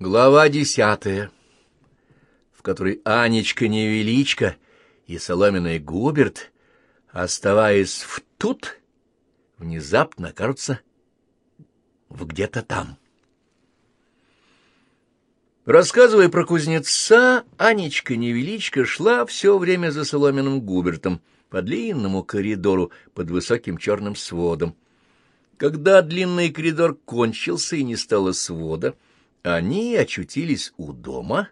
Глава десятая, в которой Анечка Невеличка и соломенный Губерт, оставаясь в тут, внезапно окажутся в где-то там. Рассказывая про кузнеца, Анечка Невеличка шла все время за соломенным Губертом по длинному коридору под высоким черным сводом. Когда длинный коридор кончился и не стало свода, они очутились у дома,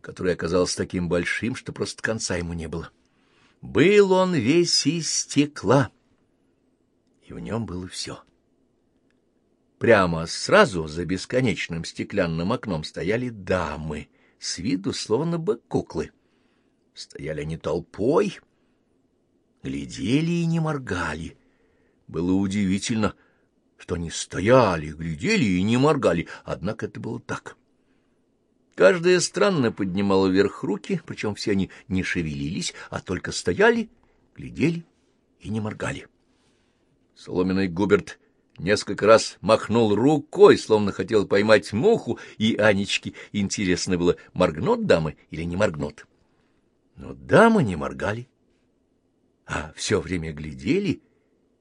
который оказался таким большим, что просто конца ему не было. Был он весь из стекла, и в нем было все. Прямо сразу за бесконечным стеклянным окном стояли дамы, с виду словно бы куклы. Стояли они толпой, глядели и не моргали. Было удивительно — что они стояли, глядели и не моргали, однако это было так. Каждая странно поднимала вверх руки, причем все они не шевелились, а только стояли, глядели и не моргали. Соломенный Губерт несколько раз махнул рукой, словно хотел поймать муху, и Анечке интересно было, моргнут дамы или не моргнут. Но дамы не моргали, а все время глядели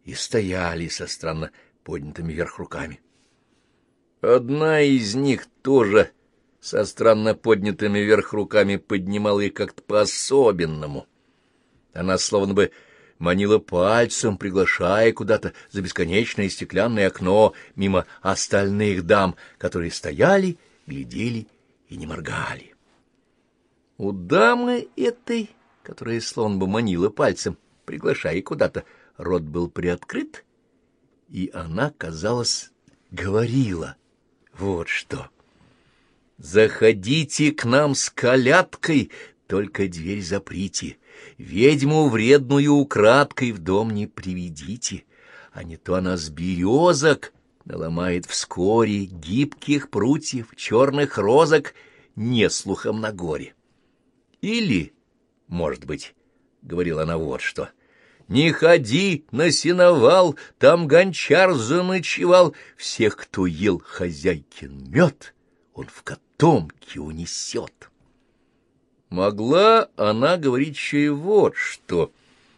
и стояли со странно поднятыми вверх руками. Одна из них тоже со странно поднятыми вверх руками поднимала их как-то по-особенному. Она словно бы манила пальцем, приглашая куда-то за бесконечное стеклянное окно мимо остальных дам, которые стояли, глядели и не моргали. У дамы этой, которая словно бы манила пальцем, приглашая куда-то, рот был приоткрыт, и она, казалось, говорила вот что. «Заходите к нам с коляткой, только дверь заприте, ведьму вредную украдкой в дом не приведите, а не то она с березок наломает вскоре гибких прутьев, черных розок, неслухом на горе. Или, может быть, — говорила она вот что — не ходи на сеновал, там гончар заночевал. Всех, кто ел хозяйкин мед, он в котомке унесет. Могла она говорить еще и вот что.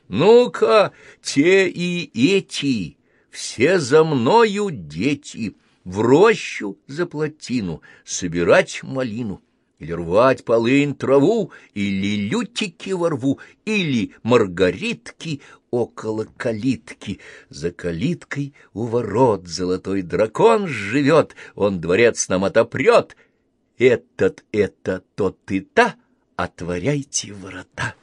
Ну-ка, те и эти, все за мною дети, в рощу за плотину, собирать малину или рвать полынь траву, или лютики во рву, или маргаритки около калитки. За калиткой у ворот золотой дракон живет, он дворец нам отопрет. Этот, это, тот и та, отворяйте ворота.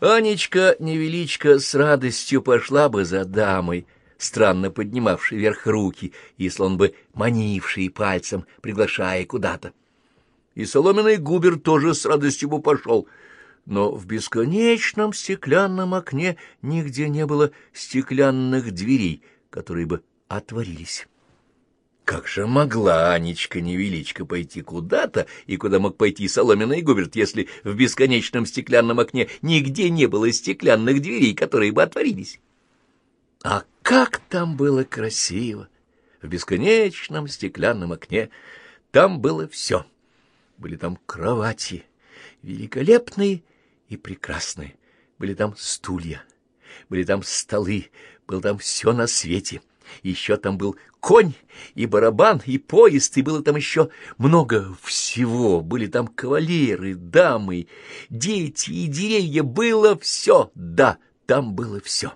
Анечка невеличко с радостью пошла бы за дамой, странно поднимавшей вверх руки, если он бы манивший пальцем, приглашая куда-то и соломенный губер тоже с радостью бы пошел. Но в бесконечном стеклянном окне нигде не было стеклянных дверей, которые бы отворились. Как же могла Анечка невеличко пойти куда-то, и куда мог пойти соломенный губерт, если в бесконечном стеклянном окне нигде не было стеклянных дверей, которые бы отворились? А как там было красиво! В бесконечном стеклянном окне там было все — были там кровати, великолепные и прекрасные. Были там стулья, были там столы, было там все на свете. Еще там был конь и барабан, и поезд, и было там еще много всего. Были там кавалеры, дамы, дети и деревья. Было все, да, там было все.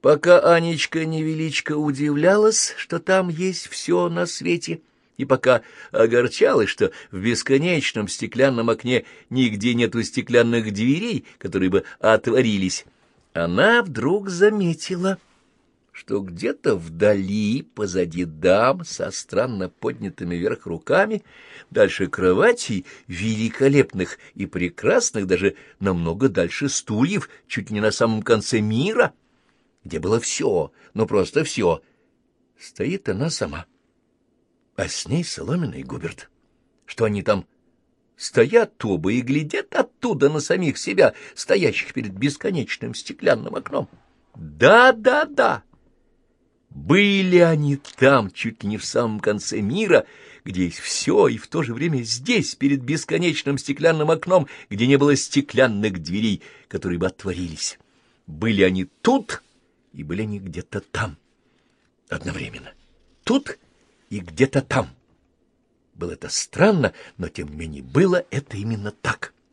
Пока Анечка невеличко удивлялась, что там есть все на свете, — и пока огорчалась, что в бесконечном стеклянном окне нигде нету стеклянных дверей, которые бы отворились, она вдруг заметила, что где-то вдали, позади дам со странно поднятыми вверх руками, дальше кроватей, великолепных и прекрасных, даже намного дальше стульев, чуть не на самом конце мира, где было все, ну просто все, стоит она сама а с ней соломенный Губерт. Что они там стоят оба и глядят оттуда на самих себя, стоящих перед бесконечным стеклянным окном. Да, да, да. Были они там, чуть ли не в самом конце мира, где есть все, и в то же время здесь, перед бесконечным стеклянным окном, где не было стеклянных дверей, которые бы отворились. Были они тут, и были они где-то там. Одновременно. Тут и где-то там. Было это странно, но тем не менее было это именно так.